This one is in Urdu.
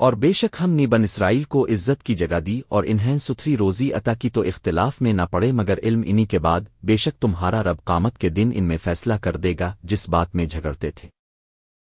اور بے شک ہم نے بن اسرائیل کو عزت کی جگہ دی اور انہیں ستھری روزی عطا کی تو اختلاف میں نہ پڑے مگر علم انہی کے بعد بے شک تمہارا رب قامت کے دن ان میں فیصلہ کر دے گا جس بات میں جھگڑتے تھے۔